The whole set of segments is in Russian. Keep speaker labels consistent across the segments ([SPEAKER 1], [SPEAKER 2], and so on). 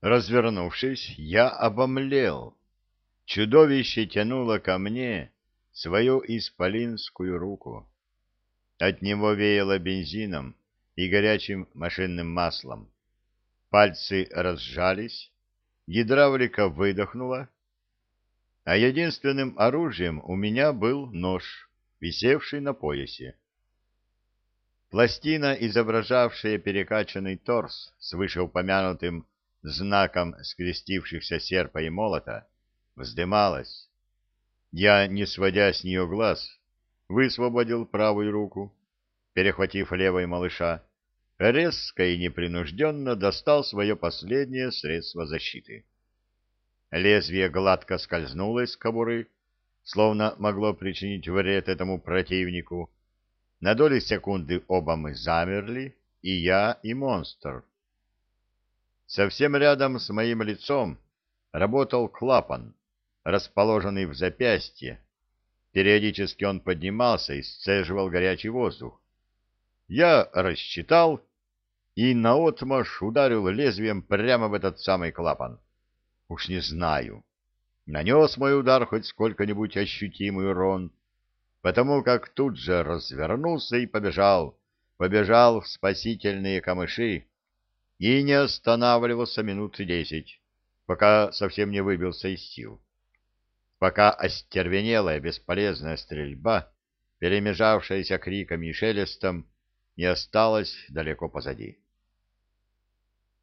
[SPEAKER 1] Развернувшись, я обомлел. Чудовище тянуло ко мне свою исполинскую руку. От него веяло бензином и горячим машинным маслом. Пальцы разжались, гидравлика выдохнула, а единственным оружием у меня был нож, висевший на поясе. Пластина, изображавшая перекачанный торс с вышеупомянутым знаком скрестившихся серпа и молота, вздымалась. Я, не сводя с нее глаз, высвободил правую руку, перехватив левой малыша, резко и непринужденно достал свое последнее средство защиты. Лезвие гладко скользнуло из кобуры, словно могло причинить вред этому противнику. На доли секунды оба мы замерли, и я, и монстр. Совсем рядом с моим лицом работал клапан, расположенный в запястье. Периодически он поднимался и сцеживал горячий воздух. Я рассчитал и наотмашь ударил лезвием прямо в этот самый клапан. Уж не знаю, нанес мой удар хоть сколько-нибудь ощутимый урон, потому как тут же развернулся и побежал, побежал в спасительные камыши и не останавливался минуты десять, пока совсем не выбился из сил. Пока остервенелая бесполезная стрельба, перемежавшаяся криками и шелестом, не осталась далеко позади.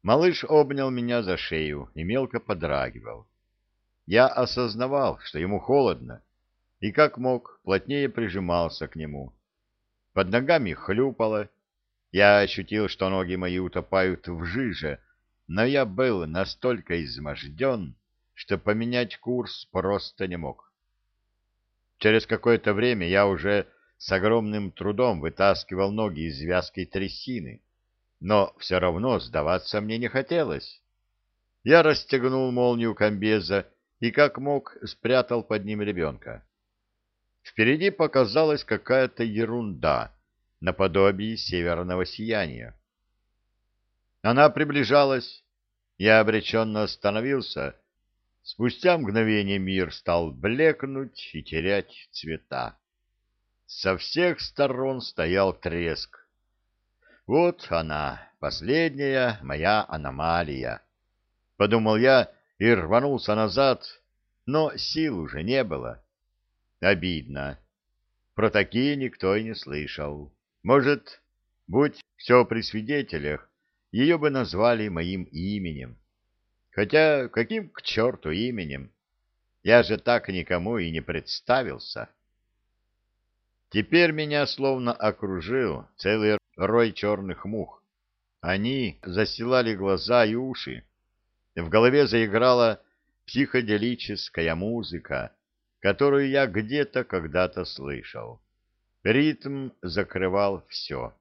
[SPEAKER 1] Малыш обнял меня за шею и мелко подрагивал. Я осознавал, что ему холодно, и как мог плотнее прижимался к нему. Под ногами хлюпало. Я ощутил, что ноги мои утопают в жиже, но я был настолько изможден, что поменять курс просто не мог. Через какое-то время я уже с огромным трудом вытаскивал ноги из вязкой трясины но все равно сдаваться мне не хотелось. Я расстегнул молнию комбеза и как мог спрятал под ним ребенка. Впереди показалась какая-то ерунда, наподобие северного сияния. Она приближалась, я обреченно остановился. Спустя мгновение мир стал блекнуть и терять цвета. Со всех сторон стоял треск. Вот она, последняя моя аномалия. Подумал я и рванулся назад, но сил уже не было. Обидно. Про такие никто и не слышал. Может, будь все при свидетелях, ее бы назвали моим именем. Хотя каким к черту именем? Я же так никому и не представился. Теперь меня словно окружил целый рой черных мух. Они застилали глаза и уши. В голове заиграла психоделическая музыка, которую я где-то когда-то слышал. Ритм закрывал все.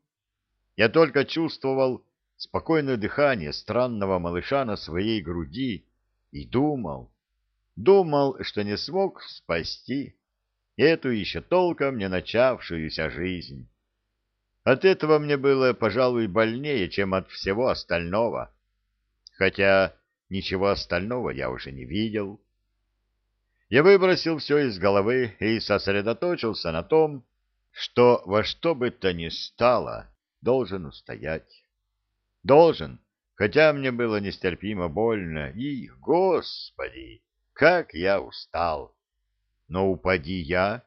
[SPEAKER 1] Я только чувствовал спокойное дыхание странного малыша на своей груди и думал, думал, что не смог спасти эту еще толком не начавшуюся жизнь. От этого мне было, пожалуй, больнее, чем от всего остального. Хотя ничего остального я уже не видел. Я выбросил все из головы и сосредоточился на том, что во что бы то ни стало должен устоять. Должен, хотя мне было нестерпимо больно, и, господи, как я устал! Но упади я,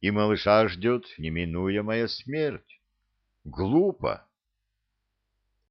[SPEAKER 1] и малыша ждет неминуемая смерть. Глупо,